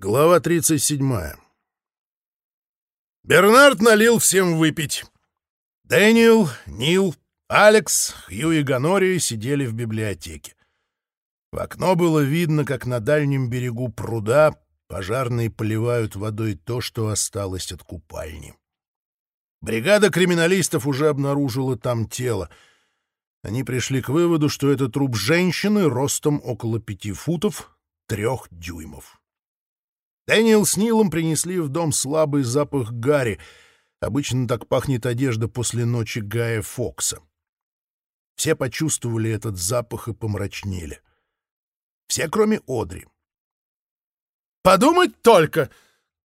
Глава 37. Бернард налил всем выпить. Дэниел, Нил, Алекс, Хью и Ганория сидели в библиотеке. В окно было видно, как на дальнем берегу пруда пожарные поливают водой то, что осталось от купальни. Бригада криминалистов уже обнаружила там тело. Они пришли к выводу, что это труп женщины ростом около пяти футов, трех дюймов. Дэниел с Нилом принесли в дом слабый запах гари. Обычно так пахнет одежда после ночи Гая Фокса. Все почувствовали этот запах и помрачнели. Все, кроме Одри. «Подумать только!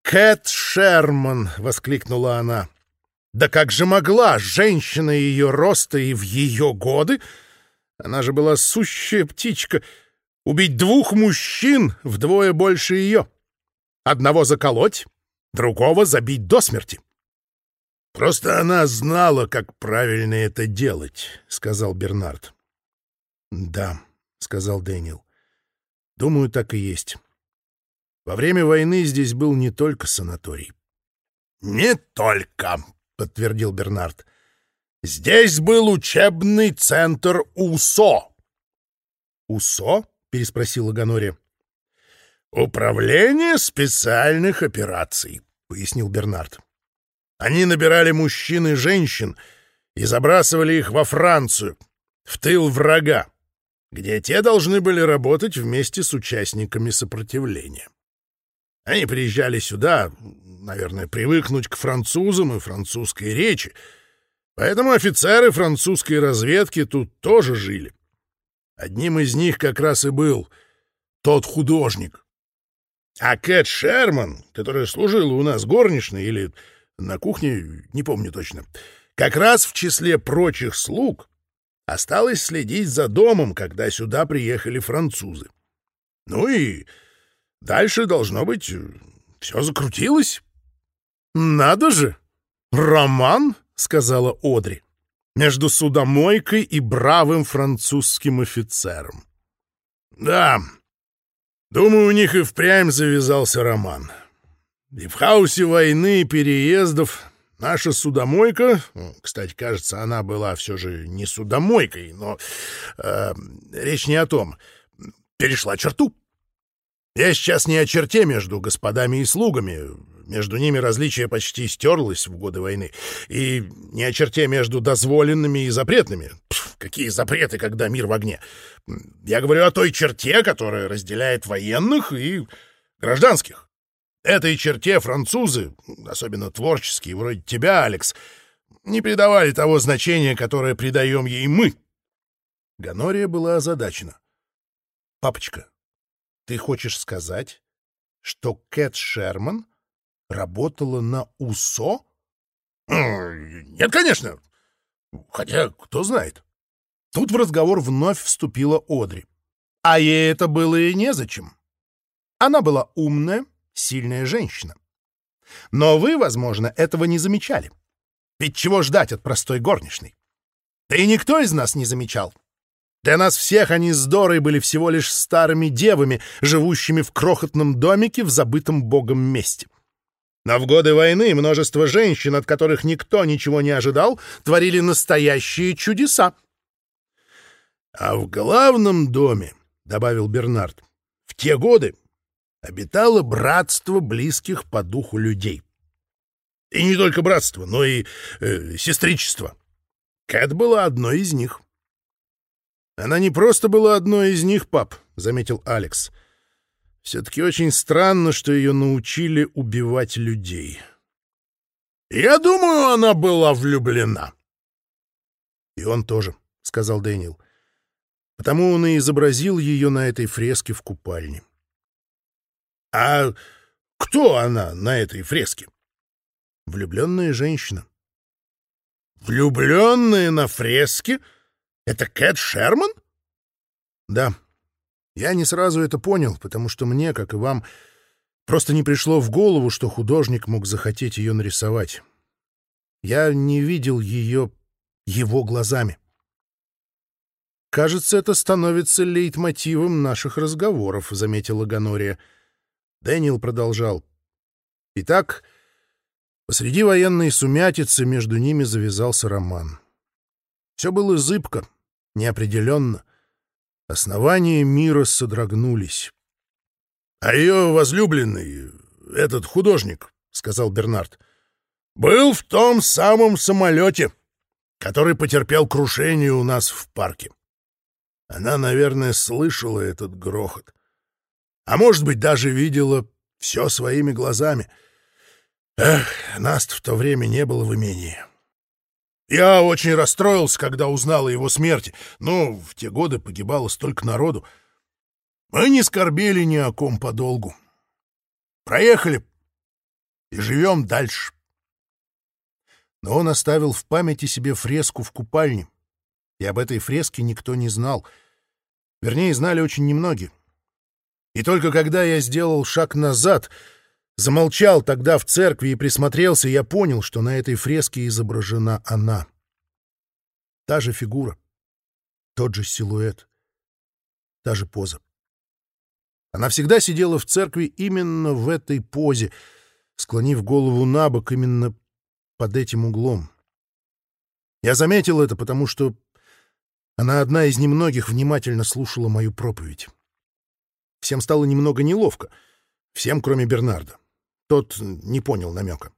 Кэт Шерман!» — воскликнула она. «Да как же могла женщина ее роста и в ее годы? Она же была сущая птичка!» Убить двух мужчин вдвое больше ее. Одного заколоть, другого забить до смерти. «Просто она знала, как правильно это делать», — сказал Бернард. «Да», — сказал Дэниел. «Думаю, так и есть. Во время войны здесь был не только санаторий». «Не только», — подтвердил Бернард. «Здесь был учебный центр УСО». «УСО?» — переспросила Ганория. «Управление специальных операций», — пояснил Бернард. «Они набирали мужчин и женщин и забрасывали их во Францию, в тыл врага, где те должны были работать вместе с участниками сопротивления. Они приезжали сюда, наверное, привыкнуть к французам и французской речи, поэтому офицеры французской разведки тут тоже жили. Одним из них как раз и был тот художник». А Кэт Шерман, которая служила у нас горничной или на кухне, не помню точно, как раз в числе прочих слуг осталось следить за домом, когда сюда приехали французы. Ну и дальше, должно быть, все закрутилось. «Надо же! Роман!» — сказала Одри. «Между судомойкой и бравым французским офицером». «Да», Думаю, у них и впрямь завязался роман. И в хаосе войны и переездов наша судомойка, ну, кстати, кажется, она была все Я «Сейчас не о черте между господами и слугами. Между ними различие почти стерлось в годы войны. И не о черте между дозволенными и запретными. Пф, какие запреты, когда мир в огне? Я говорю о той черте, которая разделяет военных и гражданских. Этой черте французы, особенно творческие, вроде тебя, Алекс, не придавали того значения, которое придаем ей мы». Ганория была озадачена. «Папочка, ты хочешь сказать, что Кэт Шерман работала на УСО? Нет, конечно. Хотя, кто знает. Тут в разговор вновь вступила Одри. А ей это было и незачем. Она была умная, сильная женщина. Но вы, возможно, этого не замечали. Ведь чего ждать от простой горничной? Да и никто из нас не замечал. Для нас всех они с Дорой были всего лишь старыми девами, живущими в крохотном домике в Она не просто была одной из них, пап, — заметил Алекс. Все-таки очень странно, что ее научили убивать людей. Я думаю, она была влюблена. И он тоже, — сказал Дэниел. Потому он и изобразил ее на этой фреске в купальне. А кто она на этой фреске? Влюбленная женщина. Влюбленная на фреске? — Это Кэт Шерман?» «Да. Я не сразу это понял, потому что мне, как и вам, просто не пришло в голову, что художник мог захотеть ее нарисовать. Я не видел ее его глазами. «Кажется, это становится лейтмотивом наших разговоров», — заметила Ганория. Дэниел продолжал. Итак, посреди военной сумятицы между ними завязался роман. Все было зыбко, неопределенно. Основания мира содрогнулись. — А ее возлюбленный, этот художник, — сказал Бернард, — был в том самом самолете, который потерпел крушение у нас в парке. Она, наверное, слышала этот грохот. А может быть, даже видела все своими глазами. Эх, нас в то время не было в имении. — я очень расстроился, когда узнал о его смерти, но в те годы погибало столько народу. Мы не скорбели ни о ком подолгу. Проехали и живем дальше. Но он оставил в памяти себе фреску в купальне, и об этой фреске никто не знал. Вернее, знали очень немногие. И только когда я сделал шаг назад — Замолчал, тогда в церкви и присмотрелся, я понял, что на этой фреске изображена она. Та же фигура, тот же силуэт, та же поза. Она всегда сидела в церкви именно в этой позе, склонив голову на бок именно под этим углом. Я заметил это, потому что она одна из немногих внимательно слушала мою проповедь. Всем стало немного неловко, всем, кроме Бернарда. Тот не понял намека.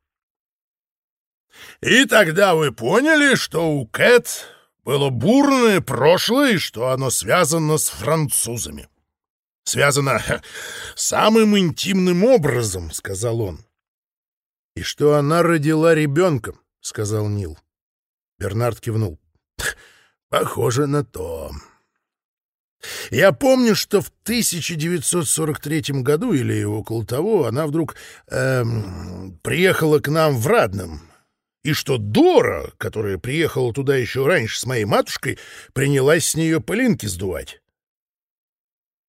И тогда вы поняли, что у Кэт было бурное прошлое, и что оно связано с французами. Связано самым интимным образом, сказал он. И что она родила ребенка, сказал Нил. Бернард кивнул. Похоже на то. Я помню, что в 1943 году или около того она вдруг эм, приехала к нам в Радном, и что Дора, которая приехала туда еще раньше с моей матушкой, принялась с нее пылинки сдувать.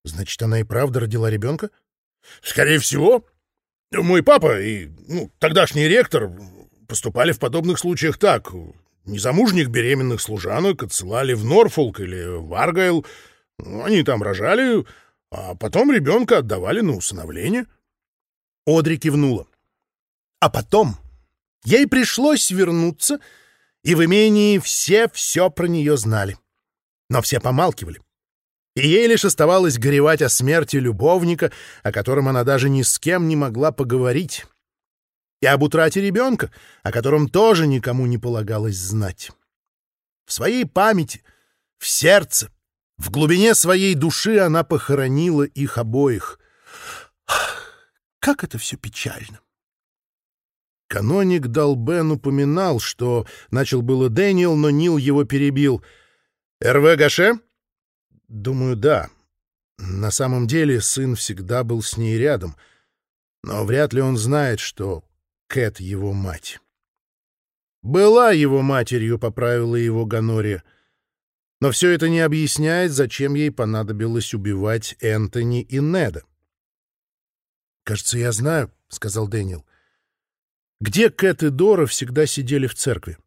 Значит, она и правда родила ребенка? Скорее всего. Мой папа и ну, тогдашний ректор поступали в подобных случаях так. Незамужних беременных служанок отсылали в Норфолк или в Аргайл, они там рожали, а потом ребенка отдавали на усыновление». Одри кивнула. «А потом ей пришлось вернуться, и в имении все все про нее знали. Но все помалкивали. И ей лишь оставалось горевать о смерти любовника, о котором она даже ни с кем не могла поговорить, и об утрате ребенка, о котором тоже никому не полагалось знать. В своей памяти, в сердце в глубине своей души она похоронила их обоих. Как это все печально! Каноник Долбен упоминал, что начал было Дэниел, но Нил его перебил. «РВ Гаше?» «Думаю, да. На самом деле сын всегда был с ней рядом, но вряд ли он знает, что Кэт его мать». «Была его матерью», — поправила его Ганория. Но все это не объясняет, зачем ей понадобилось убивать Энтони и Неда. «Кажется, я знаю», — сказал Дэниел. «Где Кэт и Дора всегда сидели в церкви?»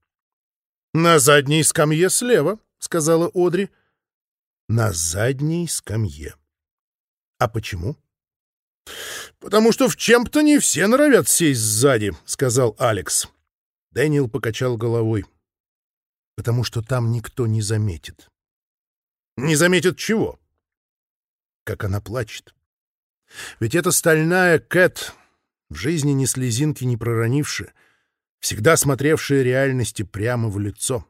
«На задней скамье слева», — сказала Одри. «На задней скамье. А почему?» «Потому что в Чемптоне все норовят сесть сзади», — сказал Алекс. Дэниел покачал головой потому что там никто не заметит. Не заметит чего? Как она плачет. Ведь эта стальная Кэт, в жизни ни слезинки не проронившая, всегда смотревшая реальности прямо в лицо.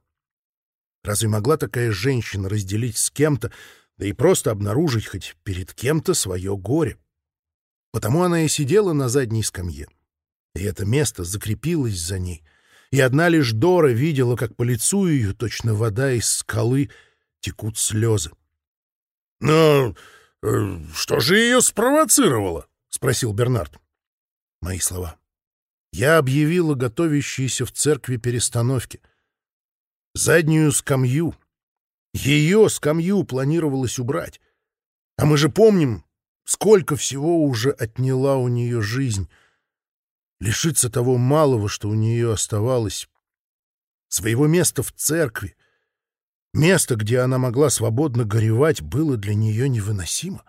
Разве могла такая женщина разделить с кем-то, да и просто обнаружить хоть перед кем-то свое горе? Потому она и сидела на задней скамье. И это место закрепилось за ней — и одна лишь Дора видела, как по лицу ее, точно вода из скалы, текут слезы. — Но э, что же ее спровоцировало? — спросил Бернард. Мои слова. Я объявила готовящиеся в церкви перестановки. Заднюю скамью. Ее скамью планировалось лишиться того малого, что у нее оставалось, своего места в церкви, место, где она могла свободно горевать, было для нее невыносимо.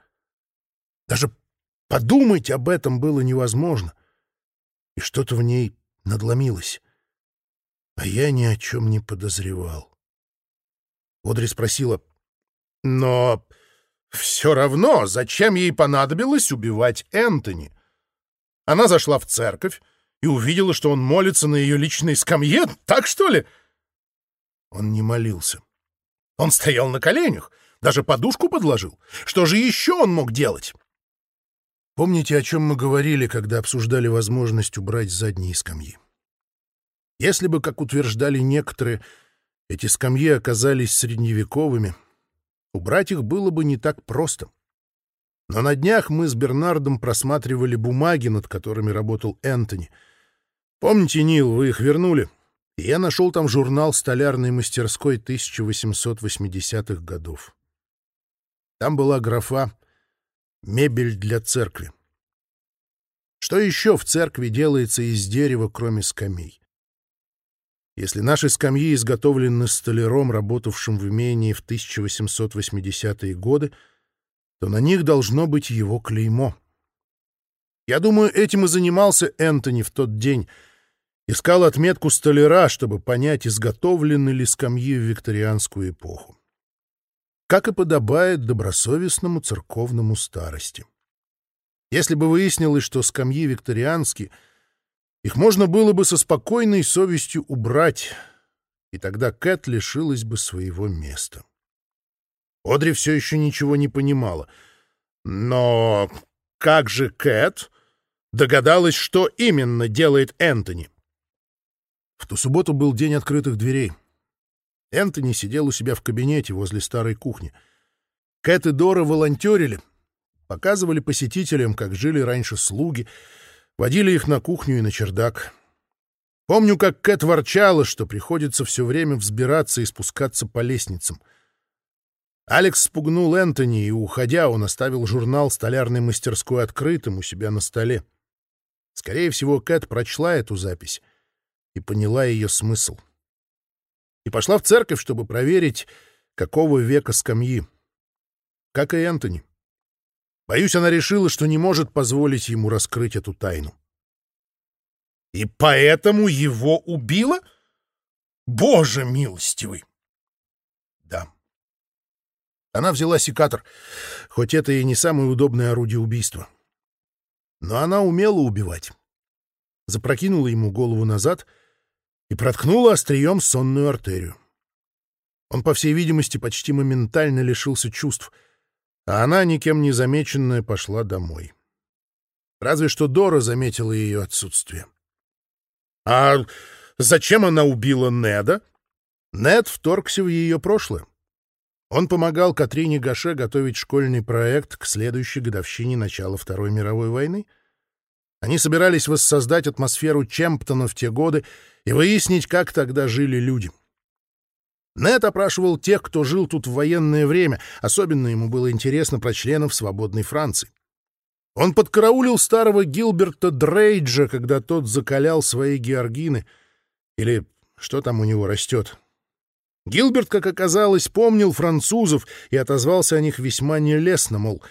Даже подумать об этом было невозможно, и что-то в ней надломилось, а я ни о чем не подозревал. Одри спросила, «Но все равно зачем ей понадобилось убивать Энтони?» Она зашла в церковь и увидела, что он молится на ее личной скамье, так что ли? Он не молился. Он стоял на коленях, даже подушку подложил. Что же еще он мог делать? Помните, о чем мы говорили, когда обсуждали возможность убрать задние скамьи? Если бы, как утверждали некоторые, эти скамьи На днях мы с Бернардом просматривали бумаги, над которыми работал Энтони. Помните, Нил, вы их вернули? И я нашел там журнал столярной мастерской 1880-х годов. Там была графа «Мебель для церкви». Что еще в церкви делается из дерева, кроме скамей? Если наши скамьи изготовлены столяром, работавшим в имении в 1880-е годы, то на них должно быть его клеймо. Я думаю, этим и занимался Энтони в тот день. Искал отметку столяра, чтобы понять, изготовлены ли скамьи в викторианскую эпоху. Как и подобает добросовестному церковному старости. Если бы выяснилось, что скамьи викторианские — их можно было бы со спокойной совестью убрать, и тогда Кэт лишилась бы своего места. Одри все еще ничего не понимала. Но как же Кэт догадалась, что именно делает Энтони? В ту субботу был день открытых дверей. Энтони сидел у себя в кабинете возле старой кухни. Кэт и Дора волонтерили, показывали посетителям, как жили раньше слуги, водили их на кухню и на чердак. Помню, как Кэт ворчала, что приходится все время взбираться и спускаться по лестницам — Алекс спугнул Энтони, и, уходя, он оставил журнал столярной мастерской открытым у себя на столе. Скорее всего, Кэт прочла эту запись и поняла ее смысл. И пошла в церковь, чтобы проверить, какого века скамьи. Как и Энтони. Боюсь, она решила, что не может позволить ему раскрыть эту тайну. «И поэтому его убила? Боже милостивый!» Она взяла секатор, хоть это и не самое удобное орудие убийства. Но она умела убивать. Запрокинула ему голову назад и проткнула острием сонную артерию. Он, по всей видимости, почти моментально лишился чувств, а она, никем не замеченная, пошла домой. Разве что Дора заметила ее отсутствие. «А зачем она убила Неда?» Нед вторгся в ее прошлое. Он помогал Катрине Гаше готовить школьный проект к следующей годовщине начала Второй мировой войны. Они собирались воссоздать атмосферу Чемптона в те годы и выяснить, как тогда жили люди. Нет опрашивал тех, кто жил тут в военное время, особенно ему было интересно про членов свободной Франции. Он подкараулил старого Гилберта Дрейджа, когда тот закалял свои георгины, или что там у него растет, Гилберт, как оказалось, помнил французов и отозвался о них весьма нелестно, мол,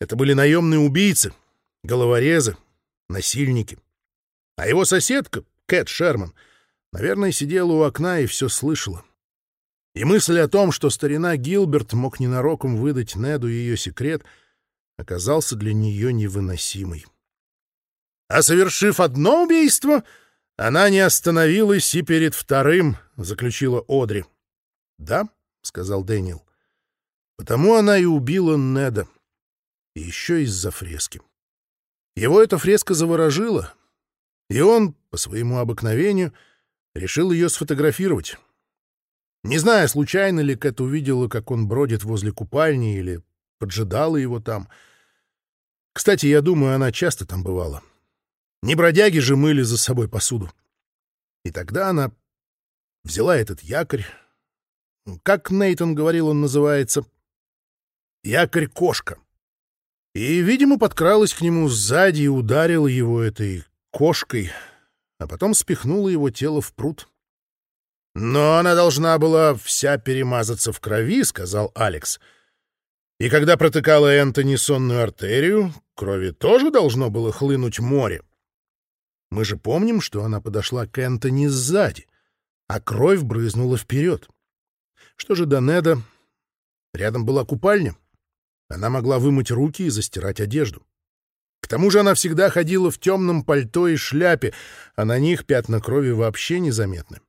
это были наемные убийцы, головорезы, насильники. А его соседка, Кэт Шерман, наверное, сидела у окна и все слышала. И мысль о том, что старина Гилберт мог ненароком выдать Неду ее секрет, оказался для нее невыносимой. А совершив одно убийство, она не остановилась и перед вторым, — заключила Одри. — «Да», — сказал Дэниел. «Потому она и убила Неда. И еще из-за фрески. Его эта фреска заворожила, и он, по своему обыкновению, решил ее сфотографировать. Не знаю, случайно ли Кэт увидела, как он бродит возле купальни или поджидала его там. Кстати, я думаю, она часто там бывала. Не бродяги же мыли за собой посуду. И тогда она взяла этот якорь, как Нейтон говорил, он называется. Якорь кошка. И, видимо, подкралась к нему сзади и ударила его этой кошкой, а потом спихнула его тело в пруд. «Но она должна была вся перемазаться в крови», — сказал Алекс. «И когда протыкала Энтони сонную артерию, крови тоже должно было хлынуть море. Мы же помним, что она подошла к Энтони сзади, а кровь брызнула вперед». Что же до Неда? Рядом была купальня. Она могла вымыть руки и застирать одежду. К тому же она всегда ходила в темном пальто и шляпе, а на них пятна крови вообще незаметны.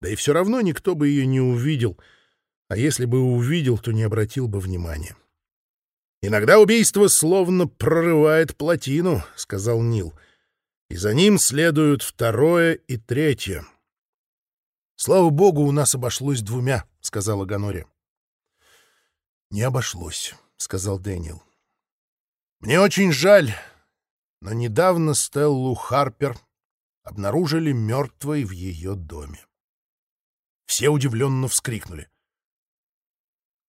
Да и все равно никто бы ее не «Слава богу, у нас обошлось двумя», — сказала Ганори. «Не обошлось», — сказал Дэниел. «Мне очень жаль, но недавно Стеллу Харпер обнаружили мертвой в ее доме». Все удивленно вскрикнули.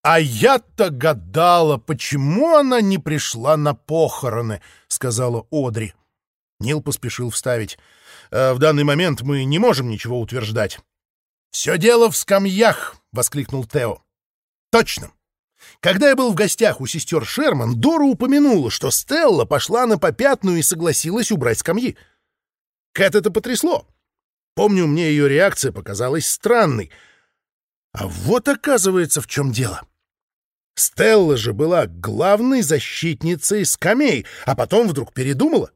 «А я-то гадала, почему она не пришла на похороны», — сказала Одри. Нил поспешил вставить. «Э, «В данный момент мы не можем ничего утверждать. Все дело в скамьях!» — воскликнул Тео. «Точно! Когда я был в гостях у сестер Шерман, Дора упомянула, что Стелла пошла на попятную и согласилась убрать скамьи. Кэт это потрясло. Помню, мне ее реакция показалась странной. А вот оказывается, в чем дело. Стелла же была главной защитницей скамей, а потом вдруг передумала.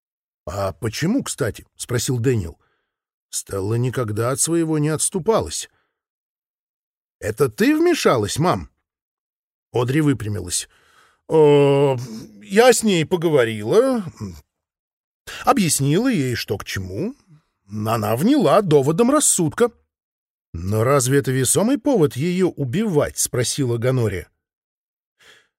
— А почему, кстати? — спросил Дэниел. Стелла никогда от своего не отступалась. «Это ты вмешалась, мам?» Одри выпрямилась. «Э, «Я с ней поговорила, объяснила ей, что к чему. Она вняла доводом рассудка». «Но разве это весомый повод ее убивать?» — спросила Ганория.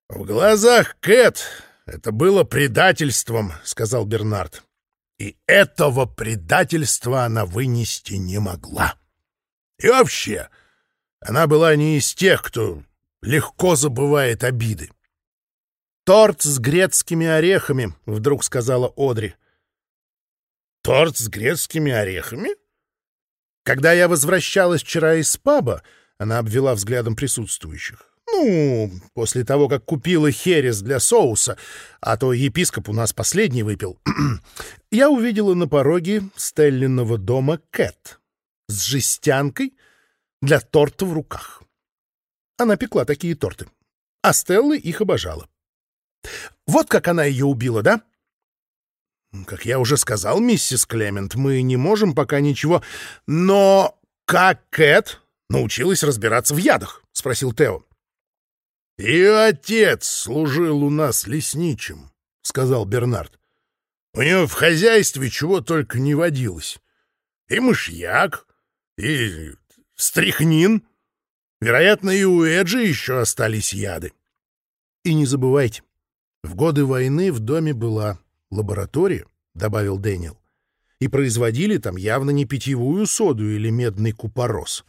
«В глазах Кэт это было предательством», — сказал Бернард и этого предательства она вынести не могла. И вообще, она была не из тех, кто легко забывает обиды. «Торт с грецкими орехами», — вдруг сказала Одри. «Торт с грецкими орехами?» Когда я возвращалась вчера из паба, она обвела взглядом присутствующих. Ну, после того, как купила херес для соуса, а то епископ у нас последний выпил, я увидела на пороге Стеллиного дома Кэт с жестянкой для торта в руках. Она пекла такие торты. А Стелла их обожала. Вот как она ее убила, да? Как я уже сказал, миссис Клемент, мы не можем пока ничего... Но как Кэт научилась «Ее служил у нас лесничим», — сказал Бернард. «У него в хозяйстве чего только не водилось. И мышьяк, и стряхнин. Вероятно, и у Эджи еще остались яды. И не забывайте, в годы войны в доме была лаборатория, — добавил Дэниел, — и производили там явно не питьевую соду или медный купорос.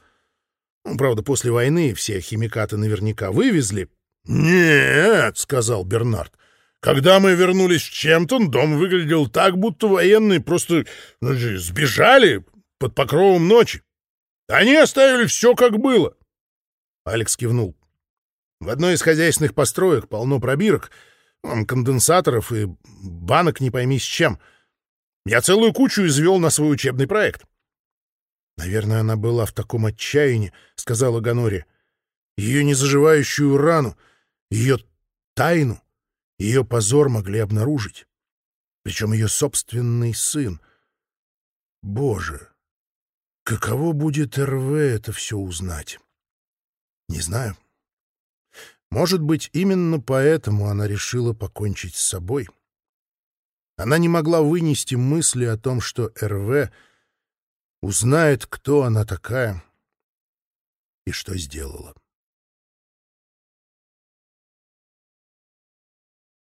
Ну, правда, после войны все химикаты наверняка вывезли, «Нет», — сказал Бернард. «Когда мы вернулись в Чемптон, дом выглядел так, будто военные просто ну, сбежали под покровом ночи. Они оставили все, как было». Алекс кивнул. «В одной из хозяйственных построек полно пробирок, конденсаторов и банок не пойми с чем. Я целую кучу извел на свой учебный проект». «Наверное, она была в таком отчаянии», — сказала Ганори. «Ее незаживающую рану — ее тайну, ее позор могли обнаружить. Причем ее собственный сын. Боже, каково будет РВ это все узнать?» Не знаю. Может быть, именно поэтому она решила покончить с собой. Она не могла вынести мысли о том, что РВ узнает, кто она такая и что сделала.